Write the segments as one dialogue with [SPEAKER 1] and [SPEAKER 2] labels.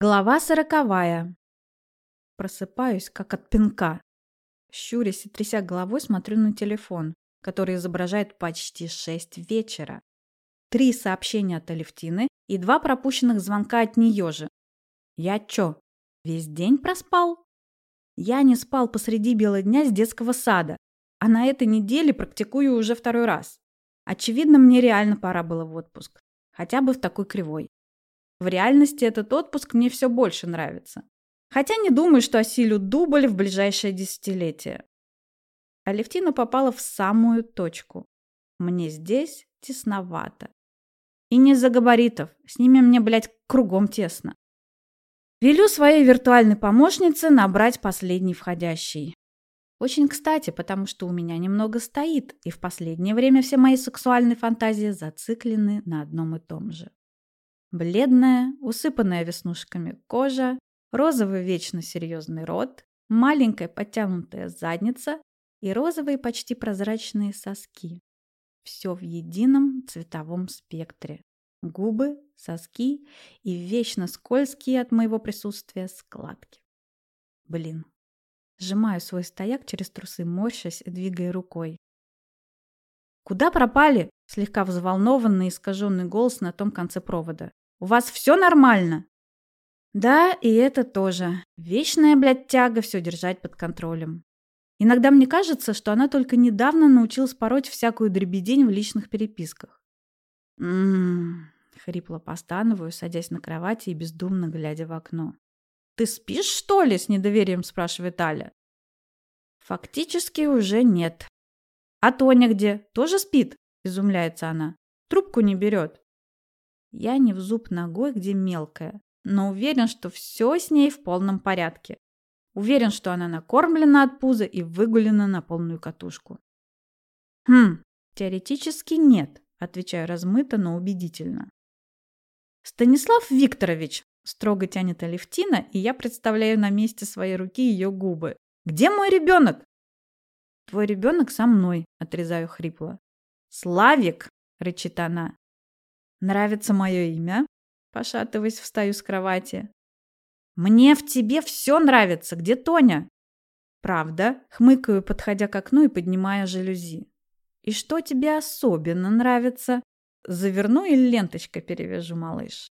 [SPEAKER 1] Глава сороковая. Просыпаюсь, как от пинка. Щурясь и тряся головой, смотрю на телефон, который изображает почти шесть вечера. Три сообщения от Алевтины и два пропущенных звонка от нее же. Я чё, весь день проспал? Я не спал посреди бела дня с детского сада, а на этой неделе практикую уже второй раз. Очевидно, мне реально пора было в отпуск. Хотя бы в такой кривой. В реальности этот отпуск мне все больше нравится. Хотя не думаю, что осилю дубль в ближайшее десятилетие. Алевтина попала в самую точку. Мне здесь тесновато. И не из-за габаритов. С ними мне, блядь, кругом тесно. Велю своей виртуальной помощнице набрать последний входящий. Очень кстати, потому что у меня немного стоит, и в последнее время все мои сексуальные фантазии зациклены на одном и том же. Бледная, усыпанная веснушками кожа, розовый вечно серьезный рот, маленькая подтянутая задница и розовые почти прозрачные соски. Все в едином цветовом спектре. Губы, соски и вечно скользкие от моего присутствия складки. Блин. Сжимаю свой стояк через трусы, морщась двигая рукой. «Куда пропали?» – слегка взволнованный искаженный голос на том конце провода. У вас все нормально?» Да, и это тоже. Вечная, блядь, тяга все держать под контролем. Иногда мне кажется, что она только недавно научилась пороть всякую дребедень в личных переписках. «М-м-м», хрипло постановую, садясь на кровати и бездумно глядя в окно. «Ты спишь, что ли?» — с недоверием спрашивает Аля. «Фактически уже нет». «А Тоня где? Тоже спит?» — изумляется она. «Трубку не берет». Я не в зуб ногой, где мелкая, но уверен, что все с ней в полном порядке. Уверен, что она накормлена от пуза и выгулена на полную катушку. Хм, теоретически нет, отвечаю размыто, но убедительно. Станислав Викторович, строго тянет Алевтина, и я представляю на месте своей руки ее губы. Где мой ребенок? Твой ребенок со мной, отрезаю хрипло. Славик, рычит она. Нравится мое имя? Пошатываясь, встаю с кровати. Мне в тебе все нравится. Где Тоня? Правда? Хмыкаю, подходя к окну и поднимая жалюзи. И что тебе особенно нравится? Заверну или ленточкой перевяжу, малыш?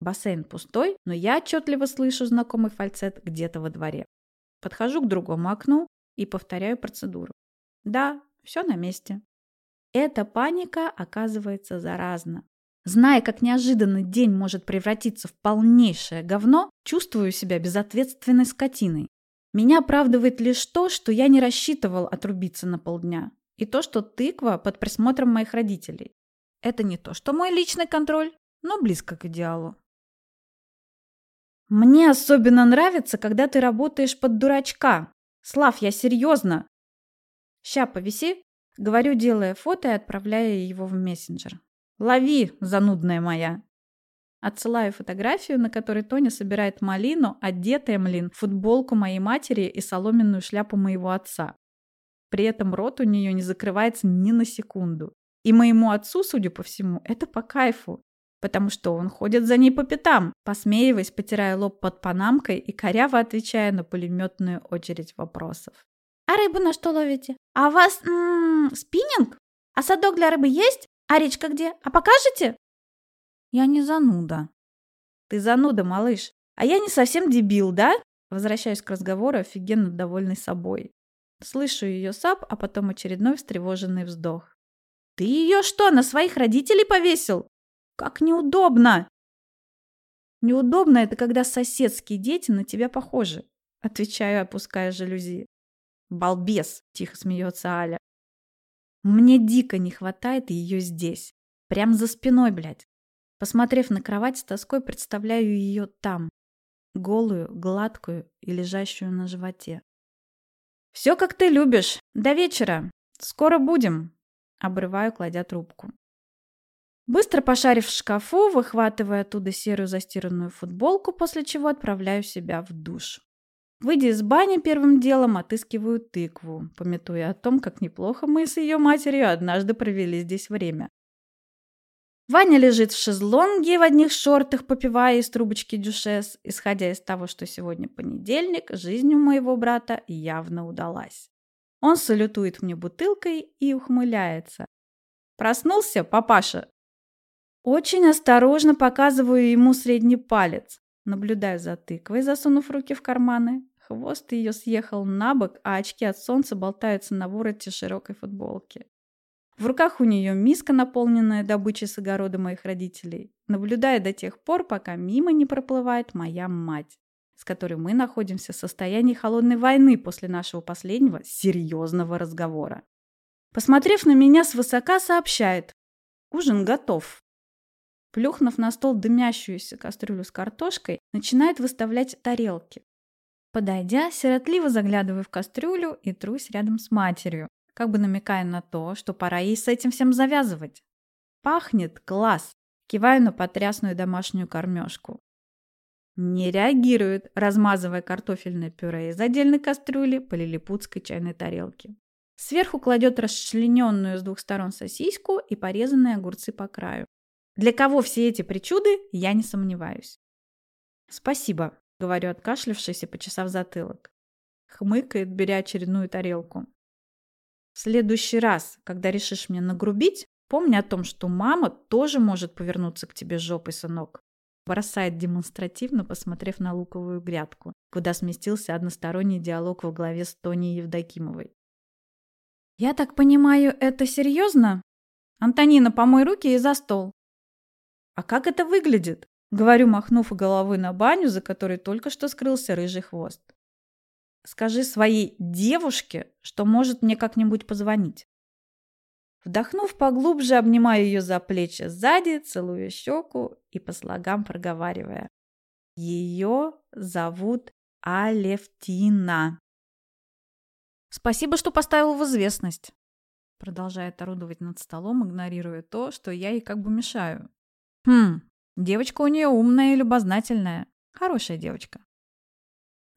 [SPEAKER 1] Бассейн пустой, но я отчетливо слышу знакомый фальцет где-то во дворе. Подхожу к другому окну и повторяю процедуру. Да, все на месте. Эта паника оказывается заразна. Зная, как неожиданно день может превратиться в полнейшее говно, чувствую себя безответственной скотиной. Меня оправдывает лишь то, что я не рассчитывал отрубиться на полдня, и то, что тыква под присмотром моих родителей. Это не то, что мой личный контроль, но близко к идеалу. Мне особенно нравится, когда ты работаешь под дурачка. Слав, я серьезно. Ща, повиси, Говорю, делая фото и отправляя его в мессенджер. «Лови, занудная моя!» Отсылаю фотографию, на которой Тоня собирает малину, одетая, млин, футболку моей матери и соломенную шляпу моего отца. При этом рот у нее не закрывается ни на секунду. И моему отцу, судя по всему, это по кайфу. Потому что он ходит за ней по пятам, посмеиваясь, потирая лоб под панамкой и коряво отвечая на пулеметную очередь вопросов. «А рыбу на что ловите? А у вас м -м, спиннинг? А садок для рыбы есть? А речка где? А покажете?» «Я не зануда». «Ты зануда, малыш. А я не совсем дебил, да?» Возвращаюсь к разговору, офигенно довольный собой. Слышу ее сап, а потом очередной встревоженный вздох. «Ты ее что, на своих родителей повесил? Как неудобно!» «Неудобно это, когда соседские дети на тебя похожи», отвечаю, опуская жалюзи. «Балбес!» – тихо смеется Аля. Мне дико не хватает ее здесь. Прям за спиной, блядь. Посмотрев на кровать с тоской, представляю ее там. Голую, гладкую и лежащую на животе. «Все, как ты любишь. До вечера. Скоро будем!» Обрываю, кладя трубку. Быстро пошарив в шкафу, выхватывая оттуда серую застиранную футболку, после чего отправляю себя в душ. Выйдя из бани, первым делом отыскиваю тыкву, пометуя о том, как неплохо мы с ее матерью однажды провели здесь время. Ваня лежит в шезлонге в одних шортах, попивая из трубочки дюшес. Исходя из того, что сегодня понедельник, жизнь у моего брата явно удалась. Он салютует мне бутылкой и ухмыляется. «Проснулся, папаша?» Очень осторожно показываю ему средний палец. Наблюдаю за тыквой, засунув руки в карманы. Хвост ее съехал на бок, а очки от солнца болтаются на вороте широкой футболки. В руках у нее миска, наполненная добычей с огорода моих родителей. Наблюдая до тех пор, пока мимо не проплывает моя мать, с которой мы находимся в состоянии холодной войны после нашего последнего серьезного разговора. Посмотрев на меня свысока, сообщает. Ужин готов. Плюхнув на стол дымящуюся кастрюлю с картошкой, начинает выставлять тарелки. Подойдя, сиротливо заглядываю в кастрюлю и трусь рядом с матерью, как бы намекая на то, что пора ей с этим всем завязывать. Пахнет класс. Киваю на потрясную домашнюю кормежку. Не реагирует, размазывая картофельное пюре из отдельной кастрюли по лилипутской чайной тарелке. Сверху кладет расчлененную с двух сторон сосиску и порезанные огурцы по краю. Для кого все эти причуды, я не сомневаюсь. «Спасибо», — говорю, откашлявшись и почесав затылок. Хмыкает, беря очередную тарелку. В следующий раз, когда решишь мне нагрубить, помни о том, что мама тоже может повернуться к тебе жопой, сынок. Бросает демонстративно, посмотрев на луковую грядку, куда сместился односторонний диалог в главе с Тоней Евдокимовой. «Я так понимаю, это серьезно? Антонина, помой руки и за стол». «А как это выглядит?» Говорю, махнув головой на баню, за которой только что скрылся рыжий хвост. Скажи своей девушке, что может мне как-нибудь позвонить. Вдохнув поглубже, обнимаю ее за плечи сзади, целую щеку и по слогам проговаривая. Ее зовут Алевтина. Спасибо, что поставил в известность. Продолжает орудовать над столом, игнорируя то, что я ей как бы мешаю. Хм, девочка у нее умная и любознательная. Хорошая девочка.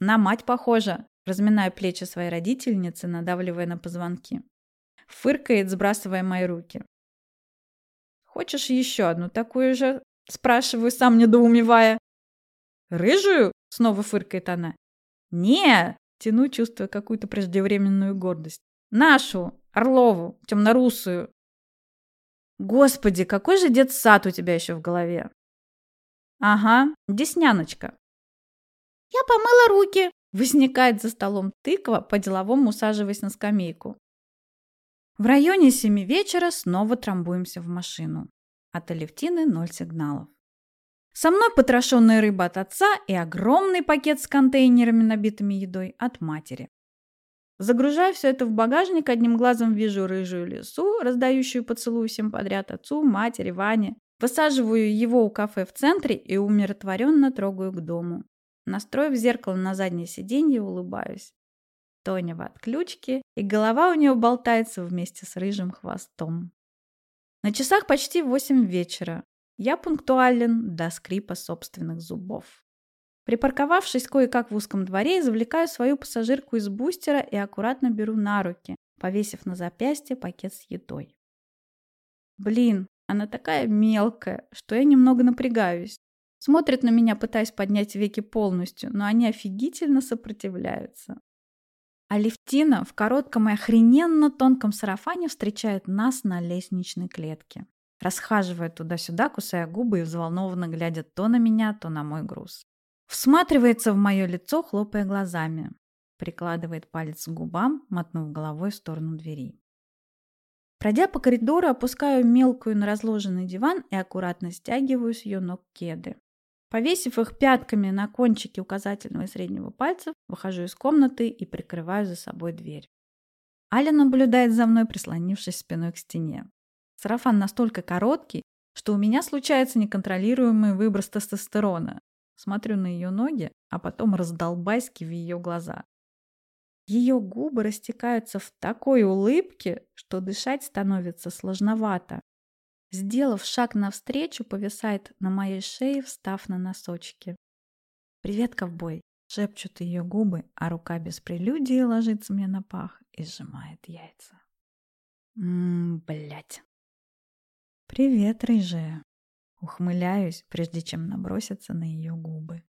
[SPEAKER 1] На мать похожа, разминая плечи своей родительницы, надавливая на позвонки. Фыркает, сбрасывая мои руки. «Хочешь еще одну такую же?» Спрашиваю, сам недоумевая. «Рыжую?» — снова фыркает она. не тяну, чувствуя какую-то преждевременную гордость. «Нашу, Орлову, темнорусую». «Господи, какой же детсад у тебя еще в голове?» «Ага, десняночка». «Я помыла руки», Возникает за столом тыква, по-деловому усаживаясь на скамейку. В районе семи вечера снова трамбуемся в машину. От Алевтины ноль сигналов. Со мной потрошенная рыба от отца и огромный пакет с контейнерами, набитыми едой, от матери. Загружая все это в багажник, одним глазом вижу рыжую лису, раздающую поцелуй всем подряд отцу, матери, Ване. Высаживаю его у кафе в центре и умиротворенно трогаю к дому. Настроив зеркало на заднее сиденье, улыбаюсь. Тоня в отключке, и голова у нее болтается вместе с рыжим хвостом. На часах почти восемь вечера. Я пунктуален до скрипа собственных зубов. Припарковавшись кое-как в узком дворе, извлекаю свою пассажирку из бустера и аккуратно беру на руки, повесив на запястье пакет с едой. Блин, она такая мелкая, что я немного напрягаюсь. Смотрят на меня, пытаясь поднять веки полностью, но они офигительно сопротивляются. А Левтина в коротком и охрененно тонком сарафане встречает нас на лестничной клетке. Расхаживая туда-сюда, кусая губы и взволнованно глядя то на меня, то на мой груз. Всматривается в мое лицо, хлопая глазами. Прикладывает палец к губам, мотнув головой в сторону двери. Пройдя по коридору, опускаю мелкую на разложенный диван и аккуратно стягиваю с ее ног кеды. Повесив их пятками на кончике указательного и среднего пальцев, выхожу из комнаты и прикрываю за собой дверь. Аля наблюдает за мной, прислонившись спиной к стене. Сарафан настолько короткий, что у меня случается неконтролируемый выброс тестостерона. Смотрю на ее ноги, а потом раздолбайски в ее глаза. Ее губы растекаются в такой улыбке, что дышать становится сложновато. Сделав шаг навстречу, повисает на моей шее, встав на носочки. «Привет, ковбой!» — шепчут ее губы, а рука без прелюдии ложится мне на пах и сжимает яйца. Ммм, блядь. «Привет, рыжая!» Ухмыляюсь, прежде чем наброситься на ее губы.